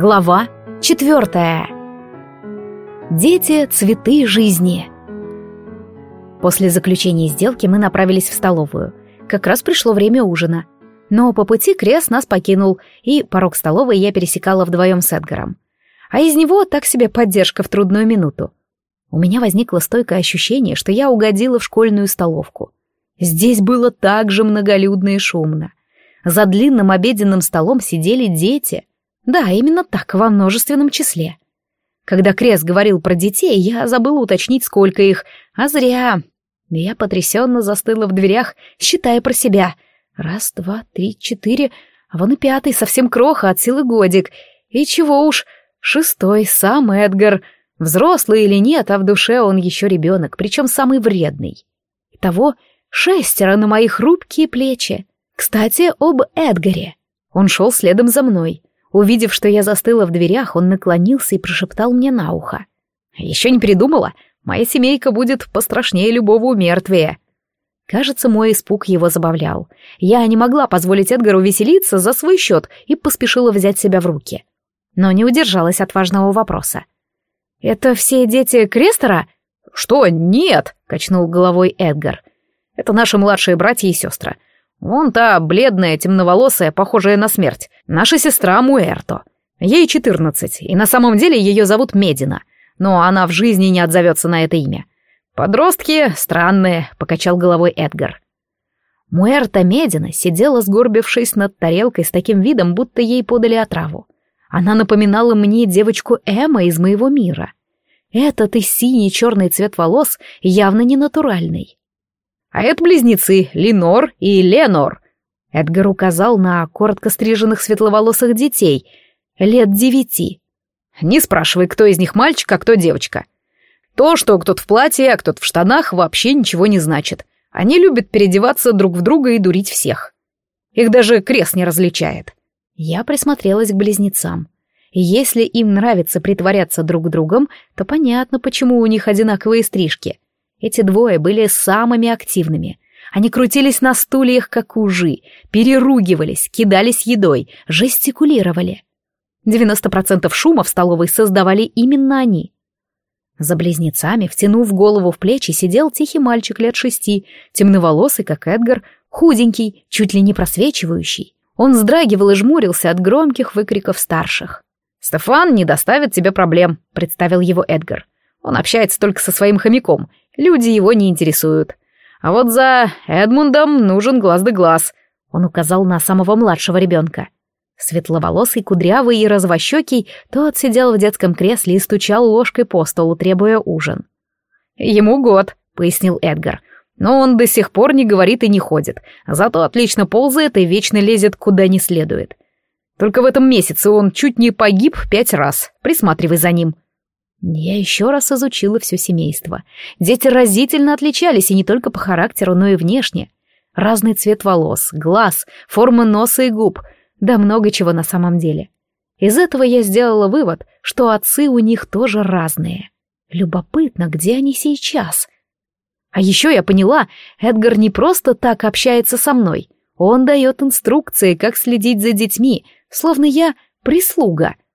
Глава четвертая. Дети — цветы жизни. После заключения сделки мы направились в столовую. Как раз пришло время ужина. Но по пути Крес нас покинул, и порог столовой я пересекала вдвоем с Эдгаром. А из него так себе поддержка в трудную минуту. У меня возникло стойкое ощущение, что я угодила в школьную столовку. Здесь было так же многолюдно и шумно. За длинным обеденным столом сидели дети. Да, именно так, во множественном числе. Когда Крес говорил про детей, я забыла уточнить, сколько их, а зря. Я потрясенно застыла в дверях, считая про себя. Раз, два, три, четыре, а вон и пятый, совсем кроха, от силы годик. И чего уж, шестой, сам Эдгар. Взрослый или нет, а в душе он еще ребенок, причем самый вредный. Итого шестеро на мои хрупкие плечи. Кстати, об Эдгаре. Он шел следом за мной. Увидев, что я застыла в дверях, он наклонился и прошептал мне на ухо. «Еще не передумала? Моя семейка будет пострашнее любого умертвия». Кажется, мой испуг его забавлял. Я не могла позволить Эдгару веселиться за свой счет и поспешила взять себя в руки. Но не удержалась от важного вопроса. «Это все дети Крестера?» «Что? Нет!» — качнул головой Эдгар. «Это наши младшие братья и сестры. Вон та бледная, темноволосая, похожая на смерть. Наша сестра Муэрто. Ей четырнадцать, и на самом деле ее зовут Медина. Но она в жизни не отзовется на это имя. Подростки странные, покачал головой Эдгар. Муэрта Медина сидела, сгорбившись над тарелкой с таким видом, будто ей подали отраву. Она напоминала мне девочку Эмма из моего мира. Этот и синий черный цвет волос явно не натуральный. А это близнецы Ленор и Ленор. Эдгар указал на коротко стриженных светловолосых детей, лет девяти. Не спрашивай, кто из них мальчик, а кто девочка. То, что кто-то в платье, а кто-то в штанах, вообще ничего не значит. Они любят переодеваться друг в друга и дурить всех. Их даже крест не различает. Я присмотрелась к близнецам. Если им нравится притворяться друг другом, то понятно, почему у них одинаковые стрижки. Эти двое были самыми активными. Они крутились на стульях, как ужи, переругивались, кидались едой, жестикулировали. 90% шума в столовой создавали именно они. За близнецами, втянув голову в плечи, сидел тихий мальчик лет шести, темноволосый, как Эдгар, худенький, чуть ли не просвечивающий. Он вздрагивал и жмурился от громких выкриков старших. «Стефан не доставит тебе проблем», — представил его Эдгар. «Он общается только со своим хомяком, Люди его не интересуют. А вот за Эдмундом нужен глаз да глаз. Он указал на самого младшего ребенка. Светловолосый, кудрявый и развощекий, тот сидел в детском кресле и стучал ложкой по столу, требуя ужин. «Ему год», — пояснил Эдгар. «Но он до сих пор не говорит и не ходит, зато отлично ползает и вечно лезет куда не следует. Только в этом месяце он чуть не погиб пять раз. Присматривай за ним». Я еще раз изучила все семейство. Дети разительно отличались и не только по характеру, но и внешне. Разный цвет волос, глаз, форма носа и губ, да много чего на самом деле. Из этого я сделала вывод, что отцы у них тоже разные. Любопытно, где они сейчас? А еще я поняла, Эдгар не просто так общается со мной. Он дает инструкции, как следить за детьми, словно я прислуга —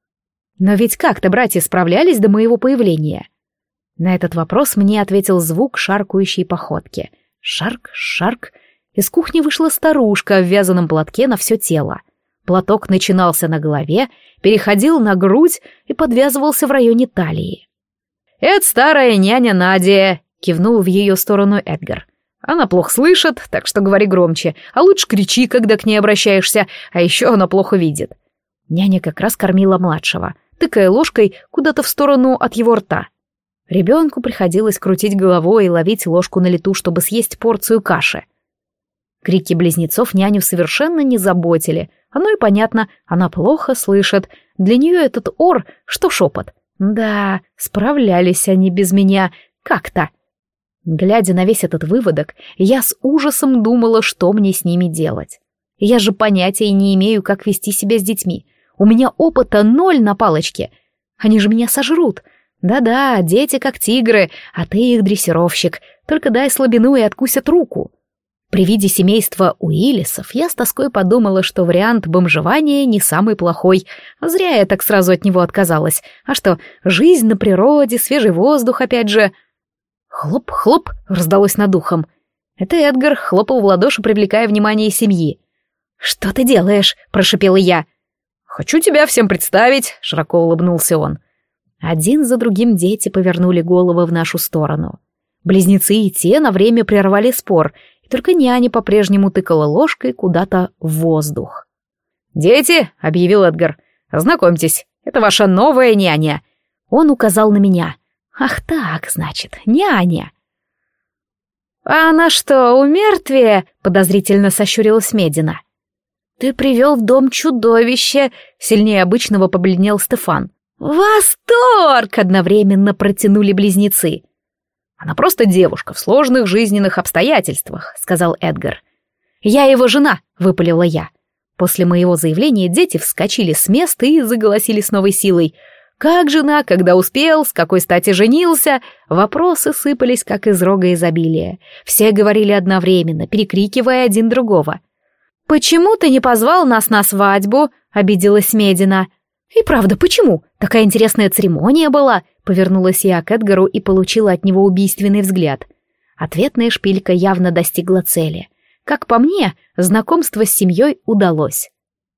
но ведь как-то братья справлялись до моего появления. На этот вопрос мне ответил звук шаркающей походки. Шарк, шарк. Из кухни вышла старушка в вязаном платке на все тело. Платок начинался на голове, переходил на грудь и подвязывался в районе талии. «Это старая няня Надя», — кивнул в ее сторону Эдгар. «Она плохо слышит, так что говори громче, а лучше кричи, когда к ней обращаешься, а еще она плохо видит». Няня как раз кормила младшего тыкая ложкой куда-то в сторону от его рта. Ребенку приходилось крутить головой и ловить ложку на лету, чтобы съесть порцию каши. Крики близнецов няню совершенно не заботили. Оно и понятно, она плохо слышит. Для нее этот ор, что шепот. Да, справлялись они без меня. Как-то. Глядя на весь этот выводок, я с ужасом думала, что мне с ними делать. Я же понятия не имею, как вести себя с детьми. У меня опыта ноль на палочке. Они же меня сожрут. Да-да, дети как тигры, а ты их дрессировщик. Только дай слабину и откусят руку. При виде семейства Уиллисов я с тоской подумала, что вариант бомжевания не самый плохой. Зря я так сразу от него отказалась. А что, жизнь на природе, свежий воздух, опять же... Хлоп-хлоп раздалось над ухом. Это Эдгар хлопал в ладоши, привлекая внимание семьи. «Что ты делаешь?» — прошипела я. «Хочу тебя всем представить», — широко улыбнулся он. Один за другим дети повернули головы в нашу сторону. Близнецы и те на время прервали спор, и только няня по-прежнему тыкала ложкой куда-то в воздух. «Дети», — объявил Эдгар, — «знакомьтесь, это ваша новая няня». Он указал на меня. «Ах так, значит, няня». «А она что, у мертвия?» — подозрительно сощурилась Медина. «Ты привел в дом чудовище!» — сильнее обычного побледнел Стефан. «Восторг!» — одновременно протянули близнецы. «Она просто девушка в сложных жизненных обстоятельствах», — сказал Эдгар. «Я его жена», — выпалила я. После моего заявления дети вскочили с места и заголосили с новой силой. «Как жена? Когда успел? С какой стати женился?» Вопросы сыпались, как из рога изобилия. Все говорили одновременно, перекрикивая один другого. «Почему ты не позвал нас на свадьбу?» — обиделась Медина. «И правда, почему? Такая интересная церемония была!» Повернулась я к Эдгару и получила от него убийственный взгляд. Ответная шпилька явно достигла цели. Как по мне, знакомство с семьей удалось.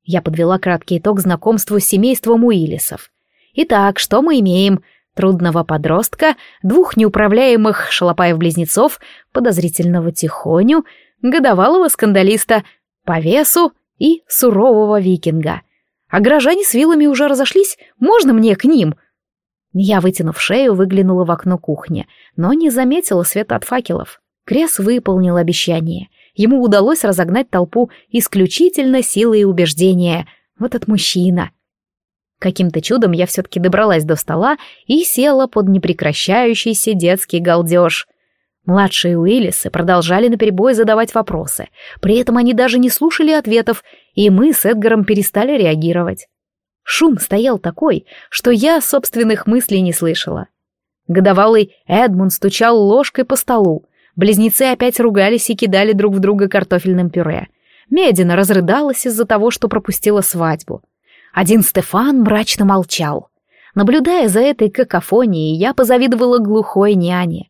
Я подвела краткий итог знакомству с семейством Уиллисов. Итак, что мы имеем? Трудного подростка, двух неуправляемых шалопаев-близнецов, подозрительного тихоню, годовалого скандалиста, по весу и сурового викинга. А горожане с вилами уже разошлись, можно мне к ним? Я, вытянув шею, выглянула в окно кухни, но не заметила света от факелов. Крес выполнил обещание. Ему удалось разогнать толпу исключительно силой и убеждения. Вот этот мужчина. Каким-то чудом я все-таки добралась до стола и села под непрекращающийся детский галдеж. Младшие Уиллисы продолжали наперебой задавать вопросы. При этом они даже не слушали ответов, и мы с Эдгаром перестали реагировать. Шум стоял такой, что я собственных мыслей не слышала. Годовалый Эдмунд стучал ложкой по столу. Близнецы опять ругались и кидали друг в друга картофельным пюре. Медина разрыдалась из-за того, что пропустила свадьбу. Один Стефан мрачно молчал. Наблюдая за этой какофонией, я позавидовала глухой няне.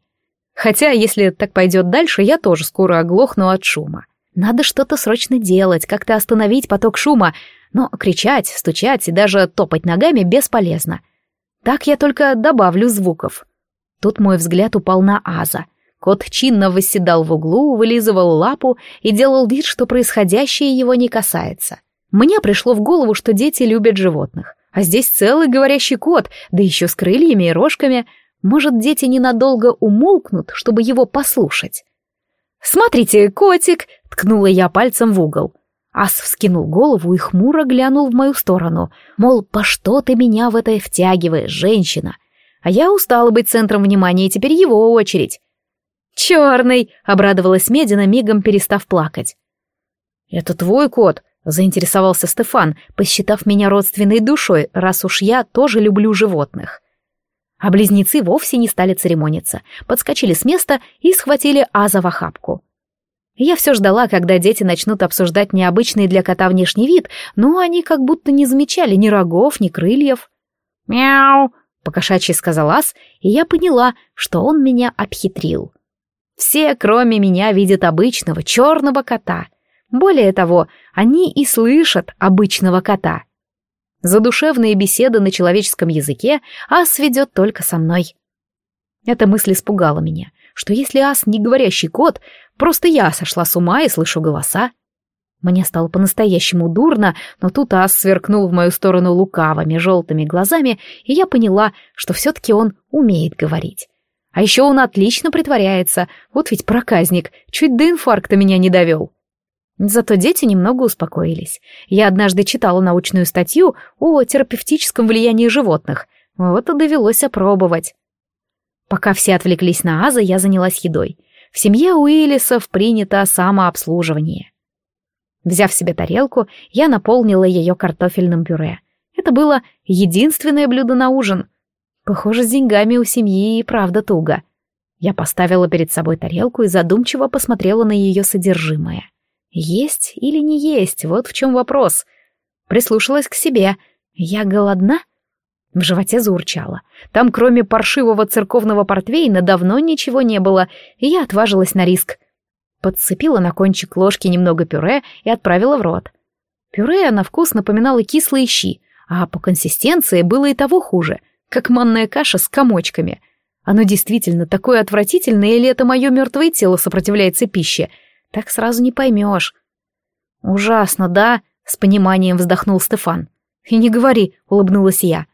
Хотя, если так пойдет дальше, я тоже скоро оглохну от шума. Надо что-то срочно делать, как-то остановить поток шума, но кричать, стучать и даже топать ногами бесполезно. Так я только добавлю звуков. Тут мой взгляд упал на Аза. Кот чинно восседал в углу, вылизывал лапу и делал вид, что происходящее его не касается. Мне пришло в голову, что дети любят животных. А здесь целый говорящий кот, да еще с крыльями и рожками. Может, дети ненадолго умолкнут, чтобы его послушать? «Смотрите, котик!» — ткнула я пальцем в угол. Ас вскинул голову и хмуро глянул в мою сторону, мол, по что ты меня в это втягиваешь, женщина? А я устала быть центром внимания, и теперь его очередь. «Черный!» — обрадовалась Медина, мигом перестав плакать. «Это твой кот?» — заинтересовался Стефан, посчитав меня родственной душой, раз уж я тоже люблю животных. А близнецы вовсе не стали церемониться, подскочили с места и схватили Аза в охапку. Я все ждала, когда дети начнут обсуждать необычный для кота внешний вид, но они как будто не замечали ни рогов, ни крыльев. «Мяу!» — покошачьи сказал Ас, и я поняла, что он меня обхитрил. Все, кроме меня, видят обычного черного кота. Более того, они и слышат обычного кота. Задушевные беседы на человеческом языке Ас ведет только со мной. Эта мысль испугала меня, что если Ас не говорящий кот, просто я сошла с ума и слышу голоса. Мне стало по-настоящему дурно, но тут Ас сверкнул в мою сторону лукавыми желтыми глазами, и я поняла, что все-таки он умеет говорить. А еще он отлично притворяется, вот ведь проказник, чуть до инфаркта меня не довел. Зато дети немного успокоились. Я однажды читала научную статью о терапевтическом влиянии животных, вот и довелось опробовать. Пока все отвлеклись на Аза, я занялась едой. В семье Уиллисов принято самообслуживание. Взяв себе тарелку, я наполнила ее картофельным пюре. Это было единственное блюдо на ужин. Похоже, с деньгами у семьи и правда туго. Я поставила перед собой тарелку и задумчиво посмотрела на ее содержимое. Есть или не есть, вот в чем вопрос. Прислушалась к себе. Я голодна? В животе заурчало. Там, кроме паршивого церковного портвейна, давно ничего не было, и я отважилась на риск. Подцепила на кончик ложки немного пюре и отправила в рот. Пюре на вкус напоминало кислые щи, а по консистенции было и того хуже, как манная каша с комочками — оно действительно такое отвратительное, или это мое мертвое тело сопротивляется пище? Так сразу не поймешь. Ужасно, да? С пониманием вздохнул Стефан. И не говори, улыбнулась я.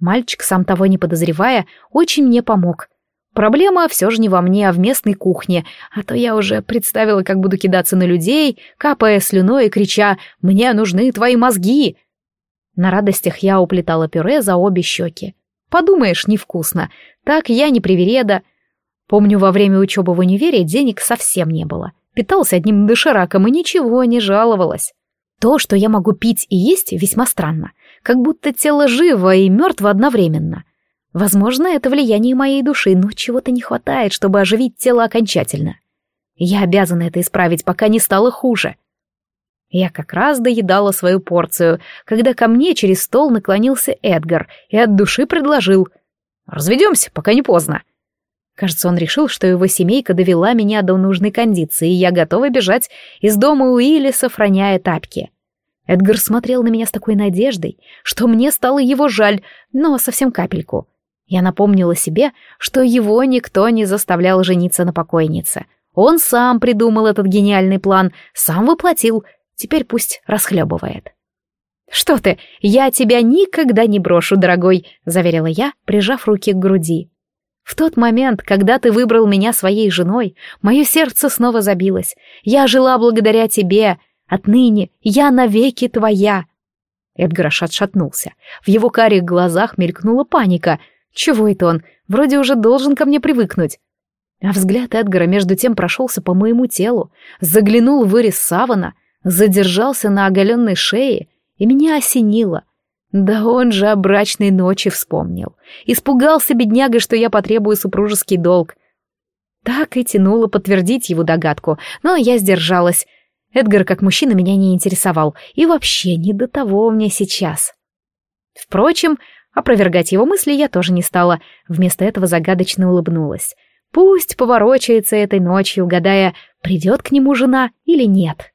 Мальчик, сам того не подозревая, очень мне помог. Проблема все же не во мне, а в местной кухне, а то я уже представила, как буду кидаться на людей, капая слюной и крича «Мне нужны твои мозги!». На радостях я уплетала пюре за обе щеки. Подумаешь, невкусно. Так я не привереда. Помню, во время учебы в универе денег совсем не было. Питался одним дошираком и ничего не жаловалась. То, что я могу пить и есть, весьма странно. Как будто тело живо и мертво одновременно. Возможно, это влияние моей души, но чего-то не хватает, чтобы оживить тело окончательно. Я обязана это исправить, пока не стало хуже. Я как раз доедала свою порцию, когда ко мне через стол наклонился Эдгар и от души предложил «Разведемся, пока не поздно». Кажется, он решил, что его семейка довела меня до нужной кондиции, и я готова бежать из дома Уиллиса, храняя тапки. Эдгар смотрел на меня с такой надеждой, что мне стало его жаль, но совсем капельку. Я напомнила себе, что его никто не заставлял жениться на покойнице. Он сам придумал этот гениальный план, сам воплотил — Теперь пусть расхлебывает. «Что ты, я тебя никогда не брошу, дорогой», — заверила я, прижав руки к груди. «В тот момент, когда ты выбрал меня своей женой, мое сердце снова забилось. Я жила благодаря тебе. Отныне я навеки твоя». Эдгар отшатнулся. В его карих глазах мелькнула паника. Чего это он? Вроде уже должен ко мне привыкнуть. А взгляд Эдгара между тем прошелся по моему телу, заглянул в вырез савана, задержался на оголенной шее, и меня осенило. Да он же о брачной ночи вспомнил. Испугался бедняга, что я потребую супружеский долг. Так и тянуло подтвердить его догадку, но я сдержалась. Эдгар как мужчина меня не интересовал, и вообще не до того мне сейчас. Впрочем, опровергать его мысли я тоже не стала, вместо этого загадочно улыбнулась. Пусть поворочается этой ночью, гадая, придет к нему жена или нет.